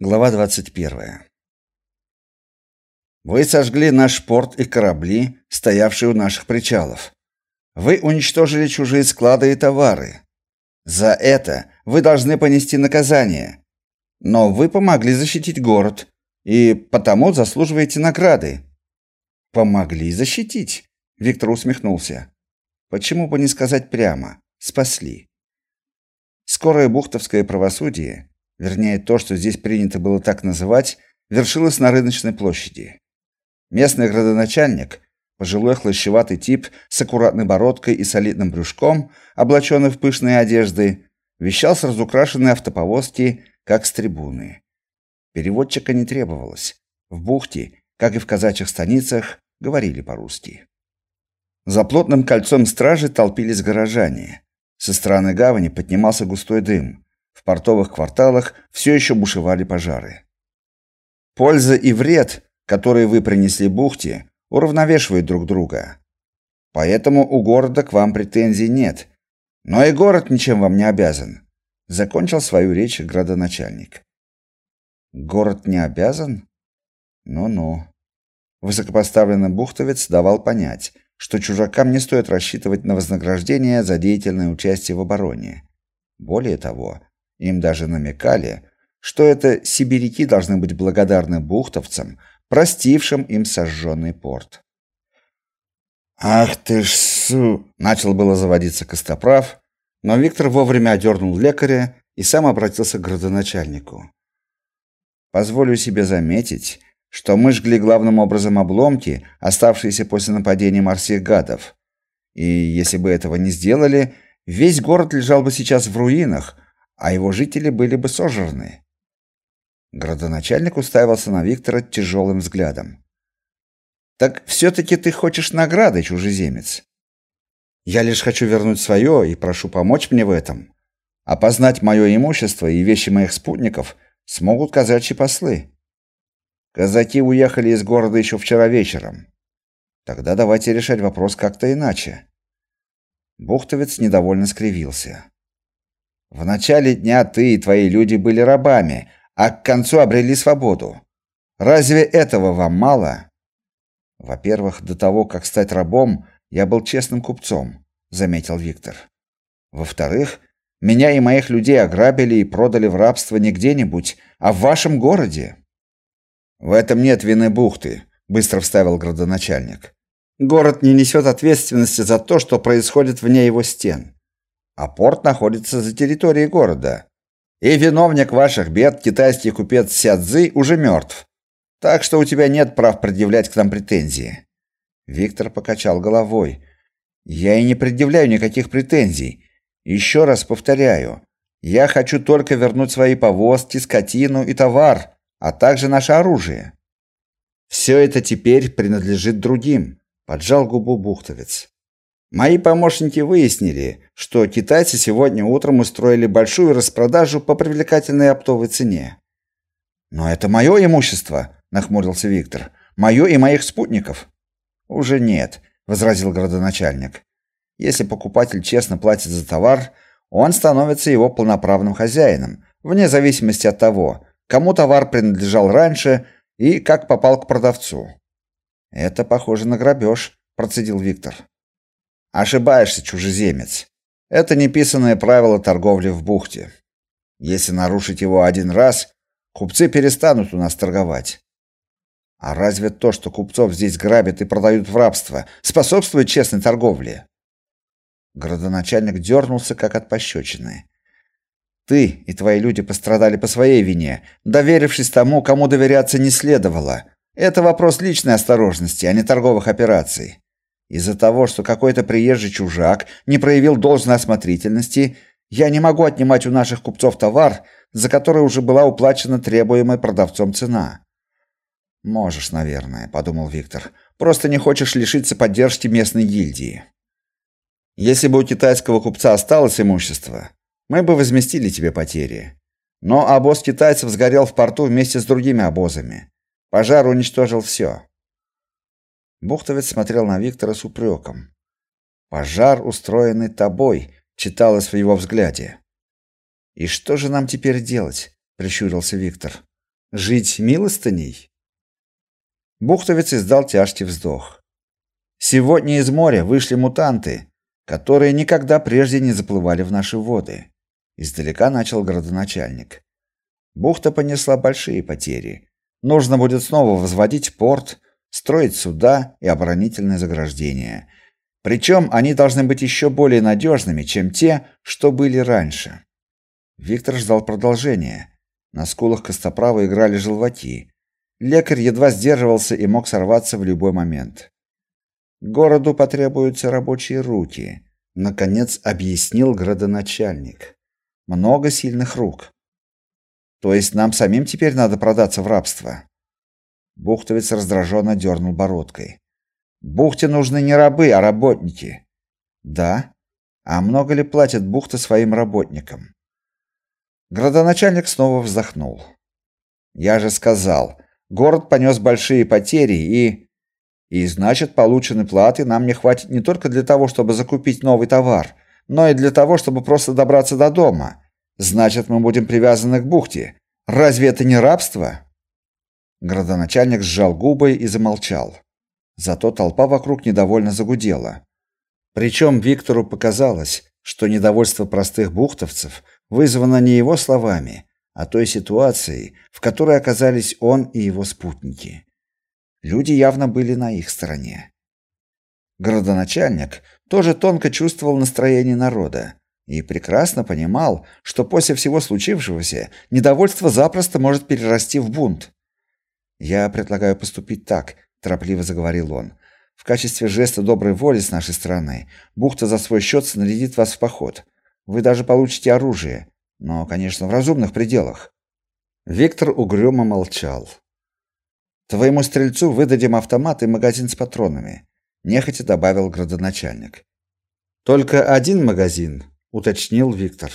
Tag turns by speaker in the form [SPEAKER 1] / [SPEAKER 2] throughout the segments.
[SPEAKER 1] Глава 21. Вы сожгли наш порт и корабли, стоявшие у наших причалов. Вы уничтожили чужие склады и товары. За это вы должны понести наказание. Но вы помогли защитить город, и потому заслуживаете награды. Помогли защитить, Виктор усмехнулся. Почему бы не сказать прямо: спасли. Скорое бухтовское правосудие вернее то, что здесь принято было так называть, вершилось на рыночной площади. Местный градоначальник, пожилой хлощеватый тип с аккуратной бородкой и солидным брюшком, облаченный в пышные одежды, вещал с разукрашенной автоповозки, как с трибуны. Переводчика не требовалось. В бухте, как и в казачьих станицах, говорили по-русски. За плотным кольцом стражи толпились горожане. Со стороны гавани поднимался густой дым. В портовых кварталах все еще бушевали пожары. Польза и вред, которые вы принесли бухте, уравновешивают друг друга. Поэтому у города к вам претензий нет. Но и город ничем вам не обязан, закончил свою речь градоначальник. Город не обязан? Ну-ну. Высокопоставленный бухтовец давал понять, что чужакам не стоит рассчитывать на вознаграждение за деятельное участие в обороне. Более того, им даже намекали, что это сибиряки должны быть благодарны бухтовцам, простившим им сожженный порт. Ах ты ж су, начал было заводиться Костоправ, но Виктор вовремя одернул лекаря и сам обратился к градоначальнику. Позволю себе заметить, что мы жгли главным образом обломки, оставшиеся после нападения морских гадов. И если бы этого не сделали, весь город лежал бы сейчас в руинах, а его жители были бы сожжены. Градоначальник уставился на Виктора тяжелым взглядом. Так все таки ты хочешь награды, чужеземец? Я лишь хочу вернуть свое и прошу помочь мне в этом. Опознать мое имущество и вещи моих спутников смогут казачьи послы. Казаки уехали из города еще вчера вечером. Тогда давайте решать вопрос как-то иначе. Бухтовец недовольно скривился. В начале дня ты и твои люди были рабами, а к концу обрели свободу. Разве этого вам мало? Во-первых, до того, как стать рабом, я был честным купцом, заметил Виктор. Во-вторых, меня и моих людей ограбили и продали в рабство не где-нибудь, а в вашем городе. В этом нет вины бухты, быстро вставил градоначальник. Город не несет ответственности за то, что происходит вне его стен а порт находится за территорией города. И виновник ваших бед, китайский купец Сядзы, уже мертв. Так что у тебя нет прав предъявлять к нам претензии. Виктор покачал головой. Я и не предъявляю никаких претензий. Еще раз повторяю, я хочу только вернуть свои повозки, скотину и товар, а также наше оружие. Все это теперь принадлежит другим, поджал губу бухтовец. Мои помощники выяснили, что китайцы сегодня утром устроили большую распродажу по привлекательной оптовой цене. Но это мое имущество, нахмурился Виктор. Мое и моих спутников. Уже нет, возразил градоначальник. Если покупатель честно платит за товар, он становится его полноправным хозяином, вне зависимости от того, кому товар принадлежал раньше и как попал к продавцу. Это похоже на грабеж», – процедил Виктор. Ошибаешься, чужеземец. Это неписанное правило торговли в бухте. Если нарушить его один раз, купцы перестанут у нас торговать. А разве то, что купцов здесь грабят и продают в рабство, способствует честной торговле? Городоначальник дернулся, как от пощечины. Ты и твои люди пострадали по своей вине, доверившись тому, кому доверяться не следовало. Это вопрос личной осторожности, а не торговых операций. Из-за того, что какой-то приезжий чужак не проявил должной осмотрительности, я не могу отнимать у наших купцов товар, за который уже была уплачена требуемая продавцом цена. Можешь, наверное, подумал Виктор. Просто не хочешь лишиться поддержки местной гильдии. Если бы у китайского купца осталось имущество, мы бы возместили тебе потери. Но обоз китайцев сгорел в порту вместе с другими обозами. Пожар уничтожил все. Бухтовец смотрел на Виктора с упреком. Пожар, устроенный тобой, читалось в его взгляде. И что же нам теперь делать? прищурился Виктор. Жить милостыней? Бухтовец издал тяжкий вздох. Сегодня из моря вышли мутанты, которые никогда прежде не заплывали в наши воды. Издалека начал городоначальник. Бухта понесла большие потери. Нужно будет снова возводить порт, строить суда и оборонительные заграждения. Причем они должны быть еще более надежными, чем те, что были раньше. Виктор ждал продолжения. На скулах Костоправа играли желваки. Лекарь едва сдерживался и мог сорваться в любой момент. Городу потребуются рабочие руки, наконец объяснил градоначальник. Много сильных рук. То есть нам самим теперь надо продаться в рабство. Бухтовец раздраженно дернул бородкой. Бухте нужны не рабы, а работники. Да. А много ли платит бухта своим работникам? Градоначальник снова вздохнул. Я же сказал, город понес большие потери и и значит, полученной платы нам не хватит не только для того, чтобы закупить новый товар, но и для того, чтобы просто добраться до дома. Значит, мы будем привязаны к бухте. Разве это не рабство? Градоначальник сжал губы и замолчал. Зато толпа вокруг недовольно загудела. Причем Виктору показалось, что недовольство простых бухтовцев вызвано не его словами, а той ситуацией, в которой оказались он и его спутники. Люди явно были на их стороне. Городоначальник тоже тонко чувствовал настроение народа и прекрасно понимал, что после всего случившегося недовольство запросто может перерасти в бунт. Я предлагаю поступить так, торопливо заговорил он. В качестве жеста доброй воли с нашей стороны бухта за свой счет снарядит вас в поход. Вы даже получите оружие, но, конечно, в разумных пределах. Виктор угрюмо молчал. Твоему стрельцу выдадим автомат и магазин с патронами, нехотя добавил градоначальник. Только один магазин, уточнил Виктор.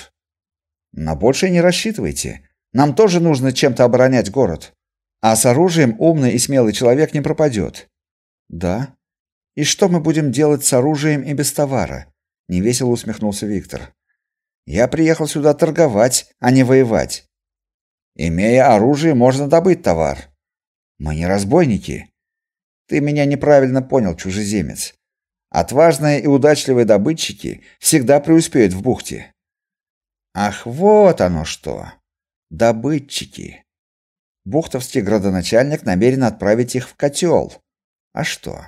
[SPEAKER 1] На большее не рассчитывайте. Нам тоже нужно чем-то оборонять город. А с оружием умный и смелый человек не пропадет. Да. И что мы будем делать с оружием и без товара? невесело усмехнулся Виктор. Я приехал сюда торговать, а не воевать. Имея оружие, можно добыть товар. Мы не разбойники. Ты меня неправильно понял, чужеземец. Отважные и удачливые добытчики всегда преуспеют в бухте. Ах, вот оно что. Добытчики. Бухтовский градоначальник намерен отправить их в котел. А что?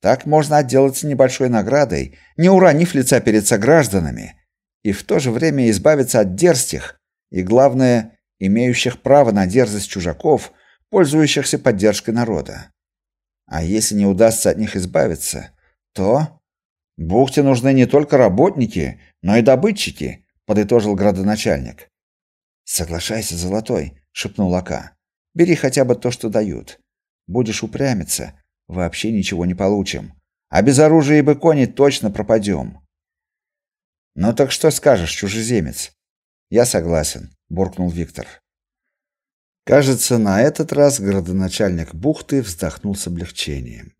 [SPEAKER 1] Так можно отделаться небольшой наградой, не уронив лица перед согражданами, и в то же время избавиться от дерзких и, главное, имеющих право на дерзость чужаков – пользующихся поддержкой народа. А если не удастся от них избавиться, то бухте нужны не только работники, но и добытчики, подытожил градоначальник. Соглашайся, золотой, шепнул Ака. Бери хотя бы то, что дают. Будешь упрямиться, вообще ничего не получим. А без оружия и быкони точно пропадем. Ну так что скажешь, чужеземец? Я согласен, буркнул Виктор. Кажется, на этот раз городоначальник бухты вздохнул с облегчением.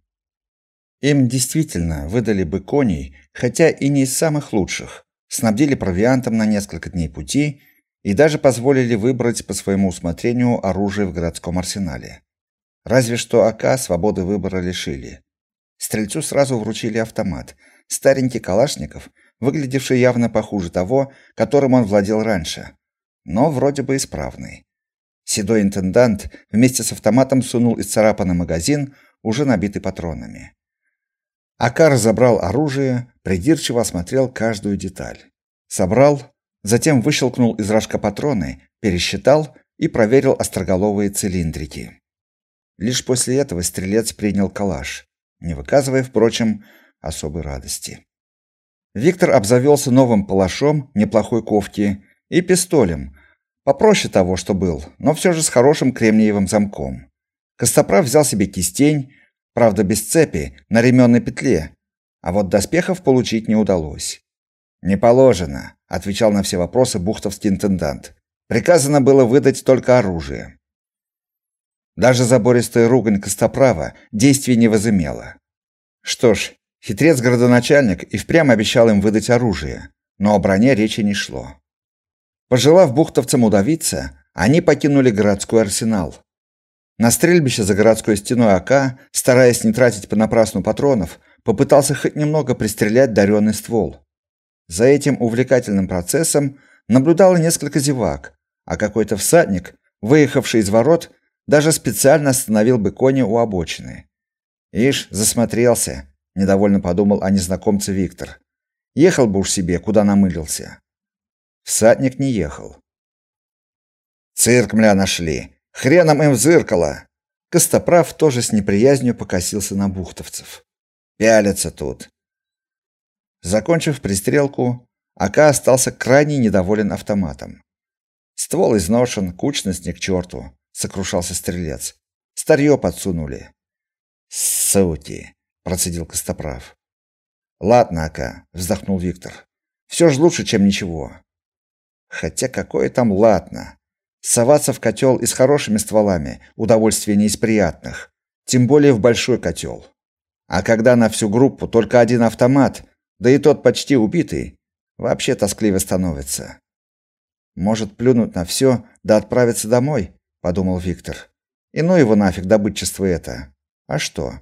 [SPEAKER 1] Им действительно выдали бы коней, хотя и не из самых лучших, снабдили провиантом на несколько дней пути и даже позволили выбрать по своему усмотрению оружие в городском арсенале. Разве что АК свободы выбора лишили. Стрельцу сразу вручили автомат, старенький Калашников, выглядевший явно похуже того, которым он владел раньше, но вроде бы исправный. Седой интендант вместе с автоматом сунул исцарапанный магазин, уже набитый патронами. Акар забрал оружие, придирчиво осмотрел каждую деталь. Собрал, затем выщелкнул из рожка патроны, пересчитал и проверил остроголовые цилиндрики. Лишь после этого стрелец принял калаш, не выказывая, впрочем, особой радости. Виктор обзавелся новым палашом неплохой ковки и пистолем, Попроще того, что был, но все же с хорошим кремниевым замком. Костоправ взял себе кистень, правда без цепи, на ременной петле, а вот доспехов получить не удалось. «Не положено», — отвечал на все вопросы бухтовский интендант. «Приказано было выдать только оружие». Даже забористая ругань Костоправа действия не возымела. Что ж, хитрец-городоначальник и впрямь обещал им выдать оружие, но о броне речи не шло. Пожелав бухтовцам удавиться, они покинули городской арсенал. На стрельбище за городской стеной АК, стараясь не тратить понапрасну патронов, попытался хоть немного пристрелять даренный ствол. За этим увлекательным процессом наблюдало несколько зевак, а какой-то всадник, выехавший из ворот, даже специально остановил бы коня у обочины. Ишь, засмотрелся, недовольно подумал о незнакомце Виктор. Ехал бы уж себе, куда намылился. Всадник не ехал. Цирк мля нашли. Хреном им в зеркало. Костоправ тоже с неприязнью покосился на бухтовцев. Пялятся тут. Закончив пристрелку, Ака остался крайне недоволен автоматом. Ствол изношен, кучность не к черту, сокрушался стрелец. Старье подсунули. Суки, процедил Костоправ. Ладно, Ака, вздохнул Виктор. Все же лучше, чем ничего. Хотя какое там ладно. Соваться в котел и с хорошими стволами удовольствие не из приятных, тем более в большой котел. А когда на всю группу только один автомат, да и тот почти убитый, вообще тоскливо становится. Может, плюнуть на все, да отправиться домой, подумал Виктор. И ну его нафиг добытчество это. А что?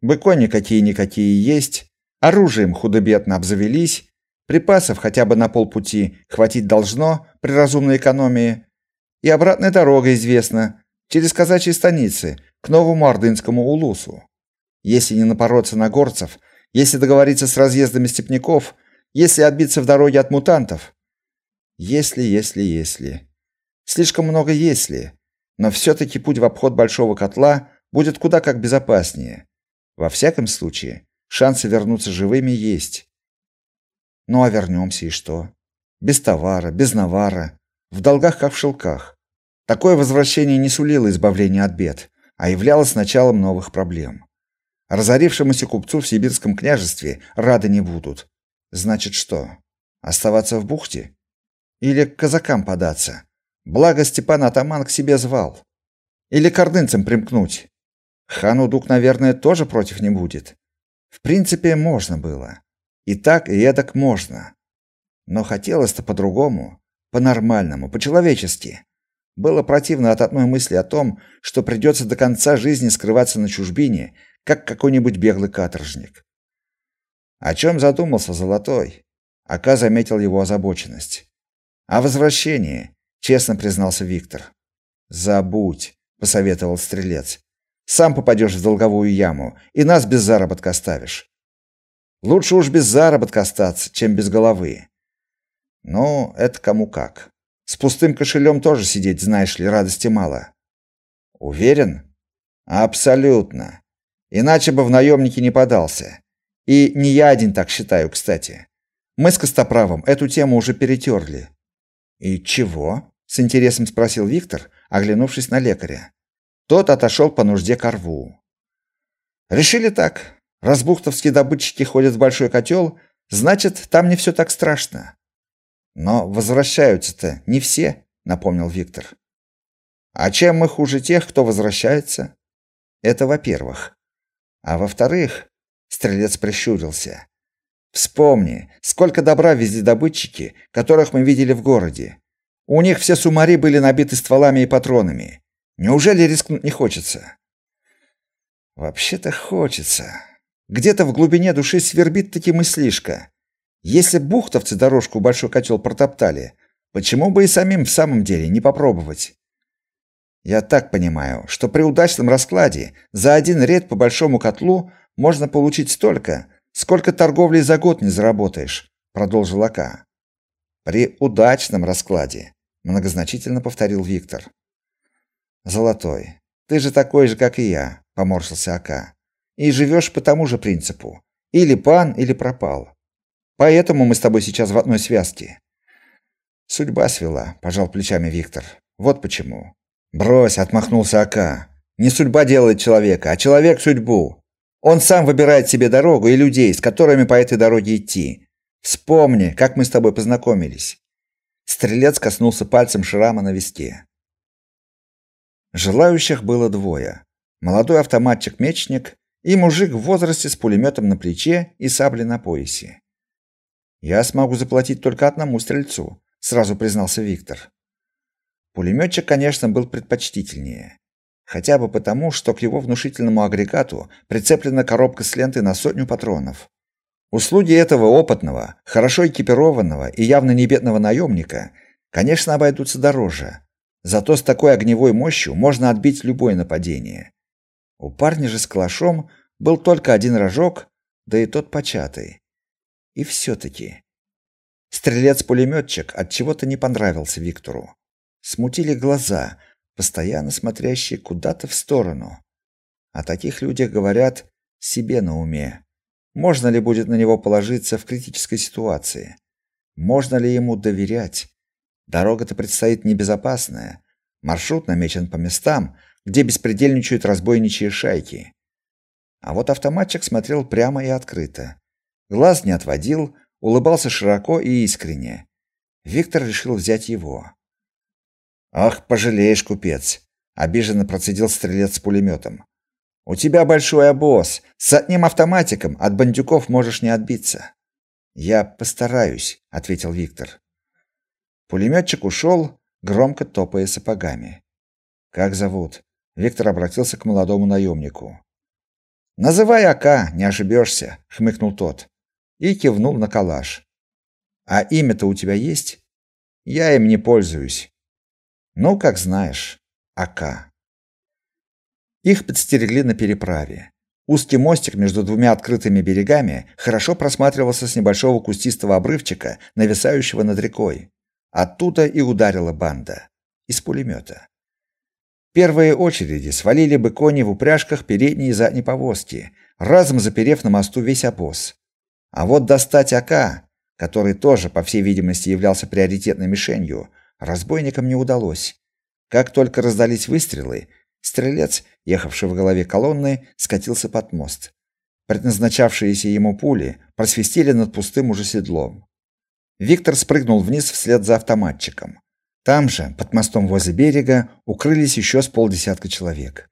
[SPEAKER 1] Быкони какие-никакие есть, оружием худо-бедно обзавелись, припасов хотя бы на полпути хватить должно при разумной экономии, и обратная дорога известна через казачьи станицы к новому ордынскому улусу. Если не напороться на горцев, если договориться с разъездами степняков, если отбиться в дороге от мутантов. Если, если, если. Слишком много если. Но все таки путь в обход большого котла будет куда как безопаснее. Во всяком случае, шансы вернуться живыми есть. Ну а вернемся и что? Без товара, без навара, в долгах как в шелках. Такое возвращение не сулило избавления от бед, а являлось началом новых проблем. Разорившемуся купцу в сибирском княжестве рады не будут. Значит что? Оставаться в бухте или к казакам податься? Благо Степан атаман к себе звал. Или к ордынцам примкнуть. Хану Дук, наверное, тоже против не будет. В принципе, можно было. И так, и эдак можно. Но хотелось-то по-другому, по-нормальному, по-человечески. Было противно от одной мысли о том, что придется до конца жизни скрываться на чужбине, как какой-нибудь беглый каторжник. О чем задумался Золотой? Ака заметил его озабоченность. О возвращении, честно признался Виктор. Забудь, посоветовал стрелец. Сам попадешь в долговую яму и нас без заработка оставишь. Лучше уж без заработка остаться, чем без головы. Но это кому как. С пустым кошелем тоже сидеть, знаешь ли, радости мало. Уверен? Абсолютно. Иначе бы в наемники не подался. И не я один так считаю, кстати. Мы с Костоправом эту тему уже перетерли. И чего? с интересом спросил Виктор, оглянувшись на лекаря. Тот отошел по нужде к рву. Решили так. Разбухтовские добытчики ходят в большой котел, значит, там не все так страшно. Но возвращаются-то не все, напомнил Виктор. А чем мы хуже тех, кто возвращается? Это во-первых. А во-вторых, стрелец прищурился. Вспомни, сколько добра везли добытчики, которых мы видели в городе. У них все сумари были набиты стволами и патронами. Неужели рискнуть не хочется? Вообще-то хочется. Где-то в глубине души свербит таки мыслишка. Если бухтовцы дорожку большой котел протоптали, почему бы и самим в самом деле не попробовать? Я так понимаю, что при удачном раскладе за один рейд по большому котлу можно получить столько, сколько торговли за год не заработаешь, продолжил Ака. При удачном раскладе, многозначительно повторил Виктор. Золотой, ты же такой же, как и я, поморщился Ака. И живешь по тому же принципу: или пан, или пропал. Поэтому мы с тобой сейчас в одной связке. Судьба свела, пожал плечами Виктор. Вот почему. Брось, отмахнулся Ака. Не судьба делает человека, а человек судьбу. Он сам выбирает себе дорогу и людей, с которыми по этой дороге идти. Вспомни, как мы с тобой познакомились. Стрелец коснулся пальцем шрама на виске. Желающих было двое: молодой автоматчик-мечник и мужик в возрасте с пулеметом на плече и саблей на поясе. Я смогу заплатить только одному стрельцу, сразу признался Виктор. Пулеметчик, конечно, был предпочтительнее. Хотя бы потому, что к его внушительному агрегату прицеплена коробка с лентой на сотню патронов. Услуги этого опытного, хорошо экипированного и явно не бедного наемника, конечно, обойдутся дороже. Зато с такой огневой мощью можно отбить любое нападение. У парня же с калашом был только один рожок, да и тот початый. И все таки стрелец-пулеметчик от чего-то не понравился Виктору. Смутили глаза, постоянно смотрящие куда-то в сторону. О таких людях говорят себе на уме. Можно ли будет на него положиться в критической ситуации? Можно ли ему доверять? Дорога-то предстоит небезопасная. Маршрут намечен по местам, где беспредельничают разбойничьи шайки. А вот автоматчик смотрел прямо и открыто. Глаз не отводил, улыбался широко и искренне. Виктор решил взять его. Ах, пожалеешь, купец, обиженно процедил стрелец с пулеметом. У тебя большой обоз, с одним автоматиком от бандюков можешь не отбиться. Я постараюсь, ответил Виктор. Пулеметчик ушел, громко топая сапогами. Как зовут? Виктор обратился к молодому наемнику. Называй Ака, не ошибешься», — хмыкнул тот и кивнул на калаш. А имя-то у тебя есть? Я им не пользуюсь. Ну, как знаешь. Ака. Их подстерегли на переправе. Узкий мостик между двумя открытыми берегами хорошо просматривался с небольшого кустистого обрывчика, нависающего над рекой. Оттуда и ударила банда из пулемета. Первые очереди свалили бы кони в упряжках передней и задней повозки, разом заперев на мосту весь обоз. А вот достать АК, который тоже, по всей видимости, являлся приоритетной мишенью, разбойникам не удалось. Как только раздались выстрелы, стрелец, ехавший в голове колонны, скатился под мост. Предназначавшиеся ему пули просвистели над пустым уже седлом. Виктор спрыгнул вниз вслед за автоматчиком. Там же, под мостом возле берега, укрылись еще с полдесятка человек.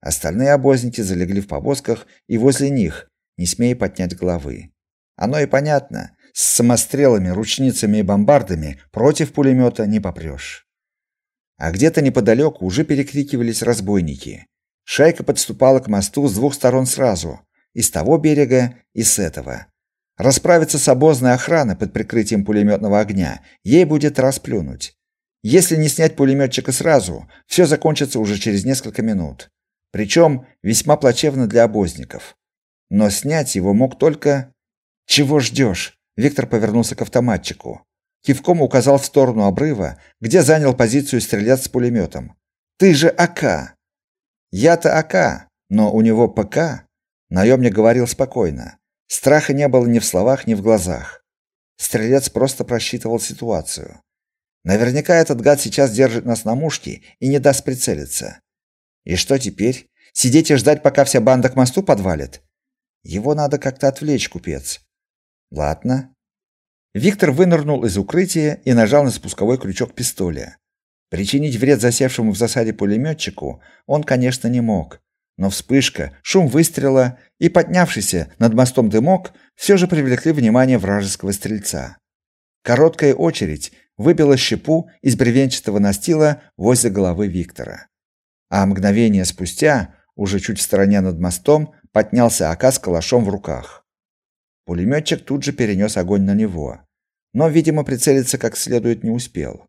[SPEAKER 1] Остальные обозники залегли в повозках и возле них, не смея поднять головы. Оно и понятно, с самострелами, ручницами и бомбардами против пулемета не попрешь. А где-то неподалеку уже перекрикивались разбойники. Шайка подступала к мосту с двух сторон сразу, и с того берега, и с этого. Расправиться с обозной охраной под прикрытием пулеметного огня ей будет расплюнуть. Если не снять пулеметчика сразу, все закончится уже через несколько минут. Причем весьма плачевно для обозников. Но снять его мог только чего ждешь?» Виктор повернулся к автоматчику. Кивком указал в сторону обрыва, где занял позицию стрелец с пулеметом. Ты же АК. Я-то АК, но у него ПК. Наемник говорил спокойно. Страха не было ни в словах, ни в глазах. Стрелец просто просчитывал ситуацию. Наверняка этот гад сейчас держит нас на мушке и не даст прицелиться. И что теперь? Сидеть и ждать, пока вся банда к мосту подвалит? Его надо как-то отвлечь, купец. Ладно. Виктор вынырнул из укрытия и нажал на спусковой крючок пистоля. Причинить вред засевшему в засаде пулеметчику он, конечно, не мог, но вспышка, шум выстрела и поднявшийся над мостом дымок все же привлекли внимание вражеского стрельца. Короткая очередь выбила щепу из бревенчатого настила возле головы Виктора. А мгновение спустя, уже чуть в стороне над мостом, поднялся Ака с калашом в руках. Пулеметчик тут же перенес огонь на него, но, видимо, прицелиться как следует не успел.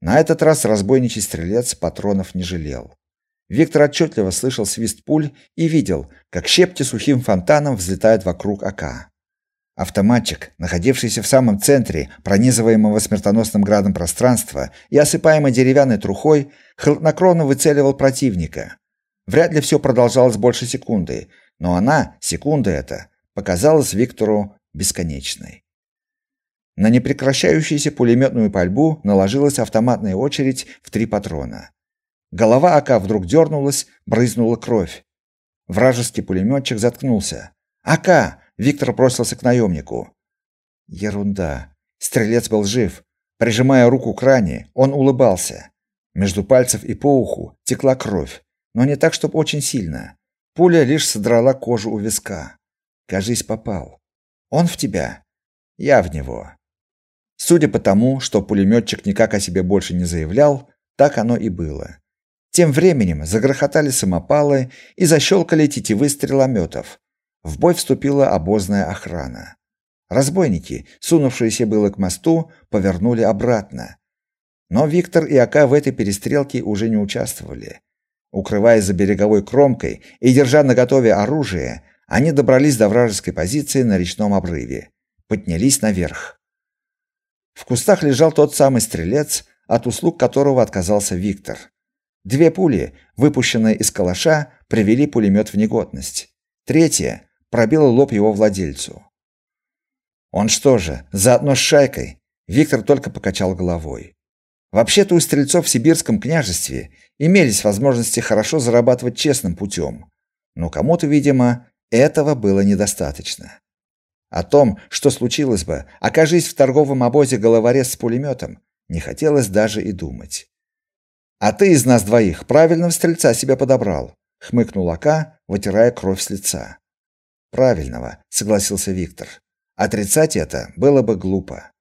[SPEAKER 1] На этот раз разбойничий стрелец патронов не жалел. Виктор отчетливо слышал свист пуль и видел, как щепки сухим фонтаном взлетают вокруг АК. Автоматчик, находившийся в самом центре пронизываемого смертоносным градом пространства и осыпаемый деревянной трухой, хладнокровно выцеливал противника. Вряд ли все продолжалось больше секунды, но она, секунда эта, показалась Виктору бесконечной. На непрекращающуюся пулеметную пальбу наложилась автоматная очередь в три патрона. Голова АК вдруг дернулась, брызнула кровь. Вражеский пулеметчик заткнулся. «АК!» — Виктор бросился к наемнику. Ерунда. Стрелец был жив. Прижимая руку к ране, он улыбался. Между пальцев и по уху текла кровь, но не так, чтобы очень сильно. Пуля лишь содрала кожу у виска. Кажись, попал. Он в тебя. Я в него. Судя по тому, что пулеметчик никак о себе больше не заявлял,
[SPEAKER 2] Так оно и было. Тем временем загрохотали самопалы и защелкали тетивы стрелометов. В бой вступила обозная охрана. Разбойники, сунувшиеся было к мосту, повернули обратно. Но Виктор и Ака в этой перестрелке уже не участвовали. Укрываясь за береговой кромкой и держа наготове оружие, они добрались до вражеской позиции на речном обрыве, поднялись наверх. В кустах лежал тот самый стрелец, от услуг которого отказался Виктор. Две пули, выпущенные из калаша, привели пулемет в негодность. Третья пробила лоб его владельцу. Он что же, заодно с шайкой? Виктор только покачал головой. Вообще-то у стрельцов в сибирском княжестве имелись возможности хорошо зарабатывать честным путем, но кому-то, видимо, этого было недостаточно. О том, что случилось бы, окажись в торговом обозе головорез с пулеметом, не хотелось даже и думать. А ты из нас двоих правильного стрельца себя подобрал, хмыкнул Ака, вытирая кровь с лица. Правильного, согласился Виктор. Отрицать это было бы глупо.